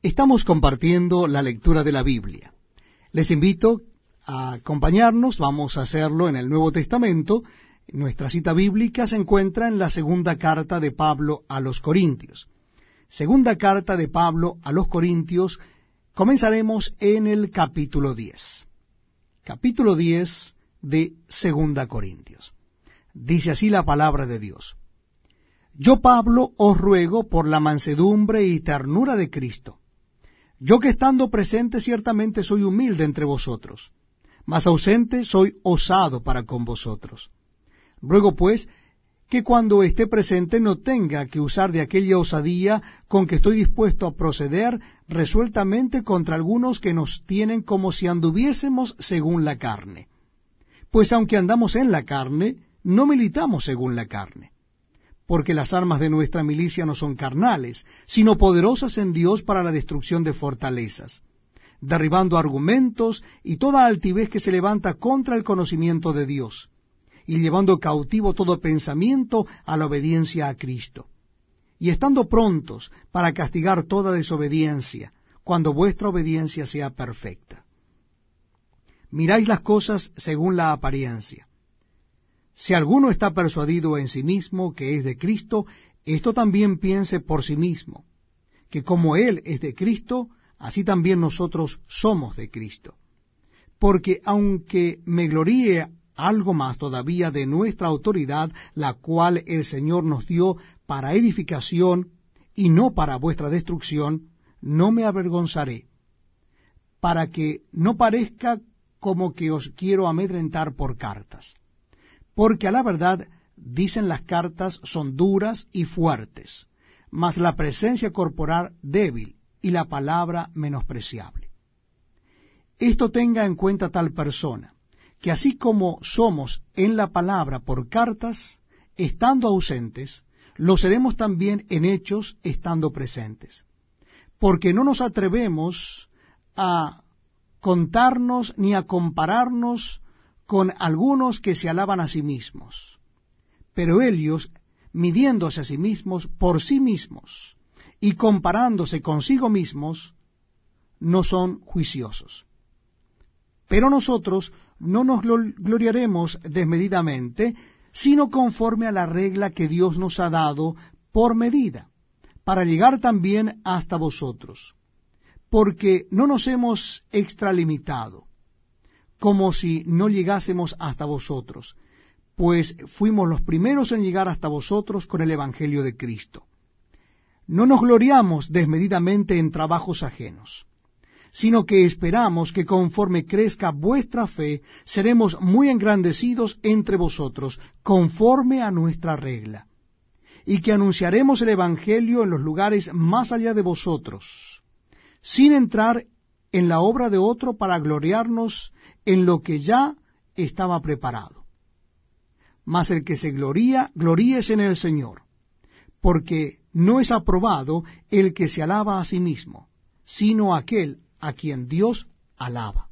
Estamos compartiendo la lectura de la Biblia. Les invito a acompañarnos, vamos a hacerlo en el Nuevo Testamento. Nuestra cita bíblica se encuentra en la segunda carta de Pablo a los Corintios. Segunda carta de Pablo a los Corintios, comenzaremos en el capítulo 10. Capítulo 10 de Segunda Corintios. Dice así la palabra de Dios. Yo, Pablo, os ruego por la mansedumbre y ternura de Cristo. Yo que estando presente ciertamente soy humilde entre vosotros, mas ausente soy osado para con vosotros. Ruego pues que cuando esté presente no tenga que usar de aquella osadía con que estoy dispuesto a proceder resueltamente contra algunos que nos tienen como si anduviésemos según la carne. Pues aunque andamos en la carne, no militamos según la carne porque las armas de nuestra milicia no son carnales, sino poderosas en Dios para la destrucción de fortalezas, derribando argumentos y toda altivez que se levanta contra el conocimiento de Dios, y llevando cautivo todo pensamiento a la obediencia a Cristo, y estando prontos para castigar toda desobediencia, cuando vuestra obediencia sea perfecta. Miráis las cosas según la apariencia si alguno está persuadido en sí mismo que es de Cristo, esto también piense por sí mismo, que como Él es de Cristo, así también nosotros somos de Cristo. Porque aunque me gloríe algo más todavía de nuestra autoridad, la cual el Señor nos dio para edificación y no para vuestra destrucción, no me avergonzaré, para que no parezca como que os quiero amedrentar por cartas porque a la verdad dicen las cartas son duras y fuertes, mas la presencia corporal débil y la palabra menospreciable. Esto tenga en cuenta tal persona, que así como somos en la palabra por cartas, estando ausentes, lo seremos también en hechos estando presentes. Porque no nos atrevemos a contarnos ni a compararnos con algunos que se alaban a sí mismos, pero ellos, midiéndose a sí mismos por sí mismos y comparándose consigo mismos, no son juiciosos. Pero nosotros no nos gloriaremos desmedidamente, sino conforme a la regla que Dios nos ha dado por medida, para llegar también hasta vosotros, porque no nos hemos extralimitado, como si no llegásemos hasta vosotros, pues fuimos los primeros en llegar hasta vosotros con el Evangelio de Cristo. No nos gloriamos desmedidamente en trabajos ajenos, sino que esperamos que conforme crezca vuestra fe, seremos muy engrandecidos entre vosotros, conforme a nuestra regla, y que anunciaremos el Evangelio en los lugares más allá de vosotros, sin entrar en la obra de otro para gloriarnos en lo que ya estaba preparado. Mas el que se gloría, gloríese en el Señor, porque no es aprobado el que se alaba a sí mismo, sino aquel a quien Dios alaba.